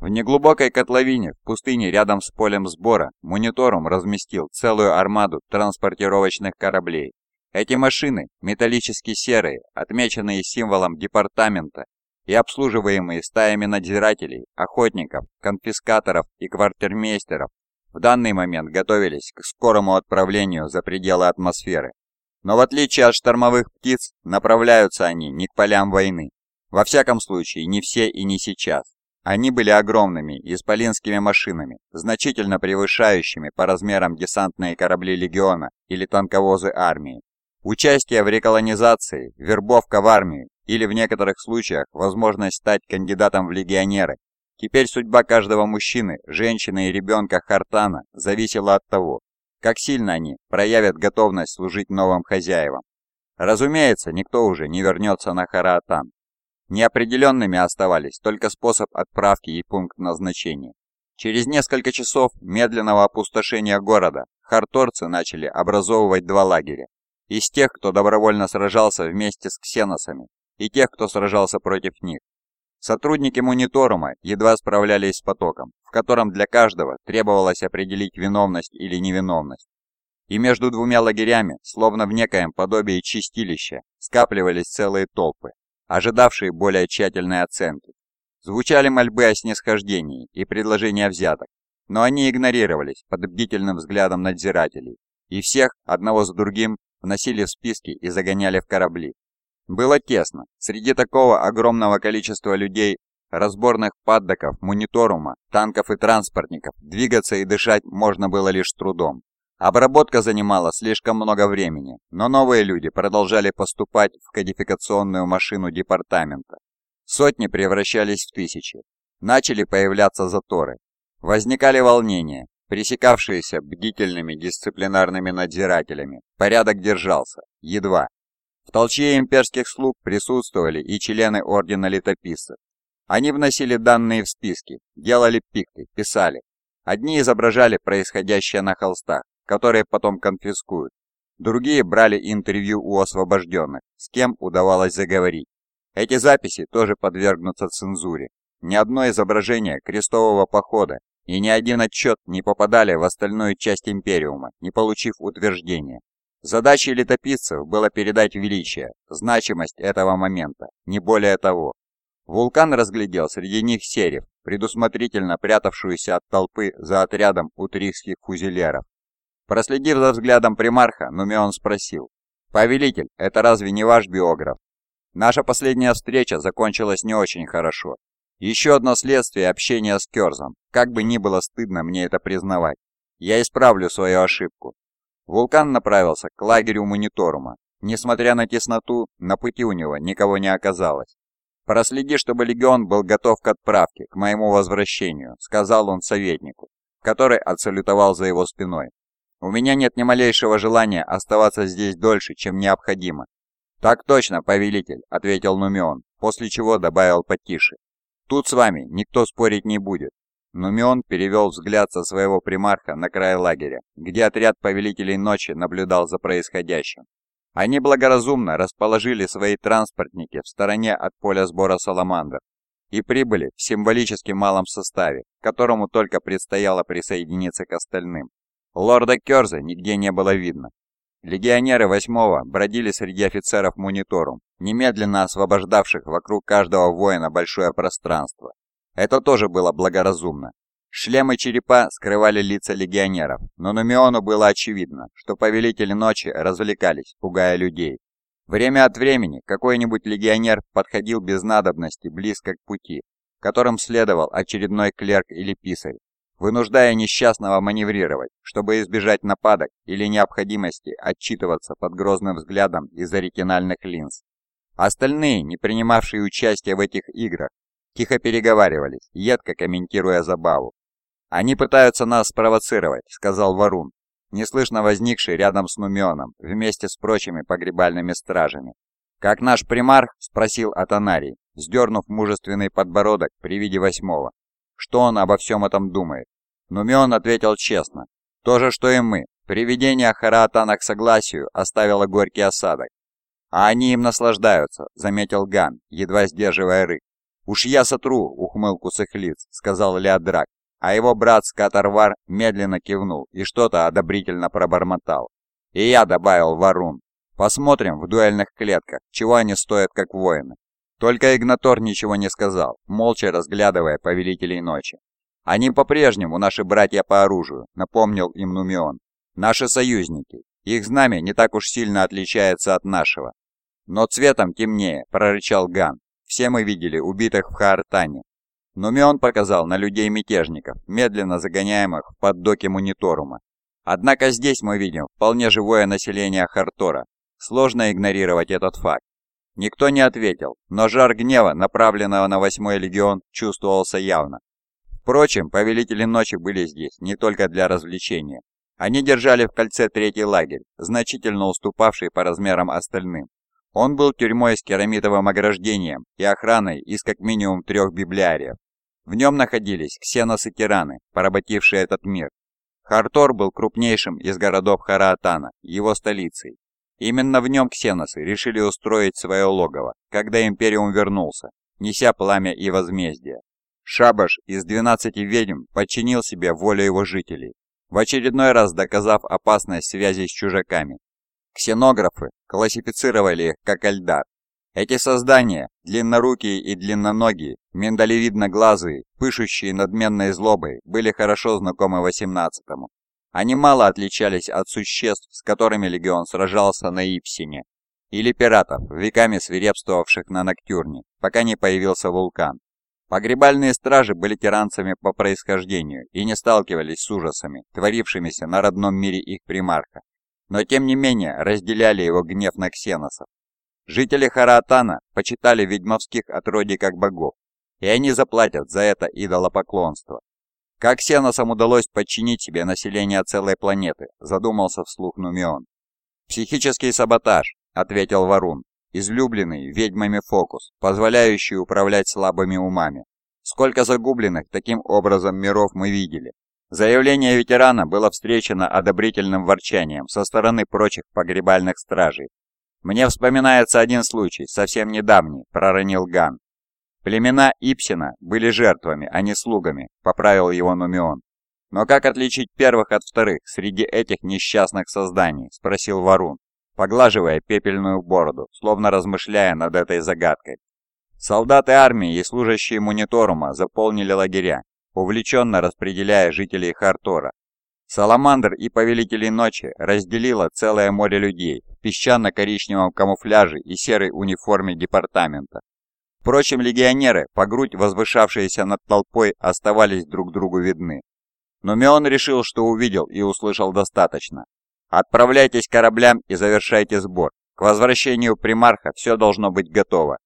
В неглубокой котловине в пустыне рядом с полем сбора монитором разместил целую армаду транспортировочных кораблей. Эти машины, металлически серые, отмеченные символом департамента и обслуживаемые стаями надзирателей, охотников, конфискаторов и квартирмейстеров, в данный момент готовились к скорому отправлению за пределы атмосферы. Но в отличие от штормовых птиц, направляются они не к полям войны. Во всяком случае, не все и не сейчас. Они были огромными исполинскими машинами, значительно превышающими по размерам десантные корабли легиона или танковозы армии. Участие в реколонизации, вербовка в армию или в некоторых случаях возможность стать кандидатом в легионеры. Теперь судьба каждого мужчины, женщины и ребенка Хартана зависела от того, как сильно они проявят готовность служить новым хозяевам. Разумеется, никто уже не вернется на Хараатан. Неопределенными оставались только способ отправки и пункт назначения. Через несколько часов медленного опустошения города харторцы начали образовывать два лагеря. Из тех, кто добровольно сражался вместе с ксеносами, и тех, кто сражался против них. Сотрудники мониторума едва справлялись с потоком, в котором для каждого требовалось определить виновность или невиновность. И между двумя лагерями, словно в некоем подобии чистилища, скапливались целые толпы, ожидавшие более тщательной оценки. Звучали мольбы о снисхождении и предложения взяток, но они игнорировались под бдительным взглядом надзирателей, и всех, одного за другим, вносили в списки и загоняли в корабли, было тесно. Среди такого огромного количества людей, разборных паддоков, мониторума, танков и транспортников, двигаться и дышать можно было лишь трудом. Обработка занимала слишком много времени, но новые люди продолжали поступать в кодификационную машину департамента. Сотни превращались в тысячи. Начали появляться заторы. Возникали волнения, пресекавшиеся бдительными дисциплинарными надзирателями. Порядок держался, едва. В толчье имперских слуг присутствовали и члены Ордена Летописцев. Они вносили данные в списки, делали пикты, писали. Одни изображали происходящее на холстах, которые потом конфискуют. Другие брали интервью у освобожденных, с кем удавалось заговорить. Эти записи тоже подвергнутся цензуре. Ни одно изображение крестового похода и ни один отчет не попадали в остальную часть Империума, не получив утверждения. Задачей летописцев было передать величие, значимость этого момента, не более того. Вулкан разглядел среди них серев, предусмотрительно прятавшуюся от толпы за отрядом утрихских фузелеров. Проследив за взглядом примарха, Нумеон спросил, «Повелитель, это разве не ваш биограф?» «Наша последняя встреча закончилась не очень хорошо. Еще одно следствие общения с Керзом, как бы ни было стыдно мне это признавать. Я исправлю свою ошибку, Вулкан направился к лагерю мониторума. Несмотря на тесноту, на пути у него никого не оказалось. «Проследи, чтобы легион был готов к отправке, к моему возвращению», — сказал он советнику, который отсалютовал за его спиной. «У меня нет ни малейшего желания оставаться здесь дольше, чем необходимо». «Так точно, повелитель», — ответил Нумион, после чего добавил потише. «Тут с вами никто спорить не будет. Нумион перевел взгляд со своего примарха на край лагеря, где отряд повелителей ночи наблюдал за происходящим. Они благоразумно расположили свои транспортники в стороне от поля сбора саламандр и прибыли в символически малом составе, которому только предстояло присоединиться к остальным. Лорда Керза нигде не было видно. Легионеры восьмого бродили среди офицеров мониторум, немедленно освобождавших вокруг каждого воина большое пространство. Это тоже было благоразумно. Шлемы черепа скрывали лица легионеров, но Нумиону было очевидно, что повелители ночи развлекались, пугая людей. Время от времени какой-нибудь легионер подходил без надобности близко к пути, которым следовал очередной клерк или писарь, вынуждая несчастного маневрировать, чтобы избежать нападок или необходимости отчитываться под грозным взглядом из-за ретинальных линз. Остальные, не принимавшие участие в этих играх, тихо переговаривались, едко комментируя забаву. «Они пытаются нас спровоцировать», — сказал Варун, неслышно возникший рядом с Нумионом, вместе с прочими погребальными стражами. «Как наш примарх?» — спросил Атанарий, сдернув мужественный подбородок при виде восьмого. Что он обо всем этом думает? Нумион ответил честно. То же, что и мы. Приведение Хараатана к согласию оставило горький осадок. «А они им наслаждаются», — заметил Ган, едва сдерживая рык. «Уж я сотру ухмылку с их лиц», — сказал Леодрак, а его брат Скатарвар медленно кивнул и что-то одобрительно пробормотал. И я добавил Варун. «Посмотрим в дуэльных клетках, чего они стоят как воины». Только Игнатор ничего не сказал, молча разглядывая повелителей ночи. «Они по-прежнему наши братья по оружию», — напомнил им Нумион. «Наши союзники. Их знамя не так уж сильно отличается от нашего». «Но цветом темнее», — прорычал Ган. «Все мы видели убитых в Хаартане». Нумион показал на людей-мятежников, медленно загоняемых в поддоки Мониторума. Однако здесь мы видим вполне живое население Хартора. Сложно игнорировать этот факт. Никто не ответил, но жар гнева, направленного на восьмой легион, чувствовался явно. Впрочем, повелители ночи были здесь не только для развлечения. Они держали в кольце третий лагерь, значительно уступавший по размерам остальным. Он был тюрьмой с керамитовым ограждением и охраной из как минимум трех библиариев. В нем находились ксеносы-тираны, поработившие этот мир. Хартор был крупнейшим из городов Хараатана, его столицей, Именно в нем ксеносы решили устроить свое логово, когда Империум вернулся, неся пламя и возмездие. Шабаш из 12 ведьм подчинил себе волю его жителей, в очередной раз доказав опасность связи с чужаками. Ксенографы классифицировали их как Эльдар. Эти создания, длиннорукие и длинноногие, миндалевидно-глазые, пышущие надменной злобой, были хорошо знакомы 18-му. Они мало отличались от существ, с которыми легион сражался на Ипсине, или пиратов, веками свирепствовавших на Ноктюрне, пока не появился вулкан. Погребальные стражи были тиранцами по происхождению и не сталкивались с ужасами, творившимися на родном мире их примарха, но тем не менее разделяли его гнев на ксеносов. Жители Хараатана почитали ведьмовских отродий как богов, и они заплатят за это идолопоклонство. Как Ксеносам удалось подчинить себе население целой планеты, задумался вслух Нумион. Психический саботаж, ответил Варун, излюбленный ведьмами фокус, позволяющий управлять слабыми умами. Сколько загубленных таким образом миров мы видели. Заявление ветерана было встречено одобрительным ворчанием со стороны прочих погребальных стражей. «Мне вспоминается один случай, совсем недавний», — проронил Ган. Племена Ипсина были жертвами, а не слугами, поправил его Нумион. Но как отличить первых от вторых среди этих несчастных созданий, спросил Варун, поглаживая пепельную бороду, словно размышляя над этой загадкой. Солдаты армии и служащие мониторума заполнили лагеря, увлеченно распределяя жителей Хартора. Саламандр и Повелители Ночи разделило целое море людей в песчано-коричневом камуфляже и серой униформе департамента. Впрочем, легионеры, по грудь возвышавшиеся над толпой, оставались друг другу видны. Но Меон решил, что увидел и услышал достаточно. «Отправляйтесь к кораблям и завершайте сбор. К возвращению примарха все должно быть готово.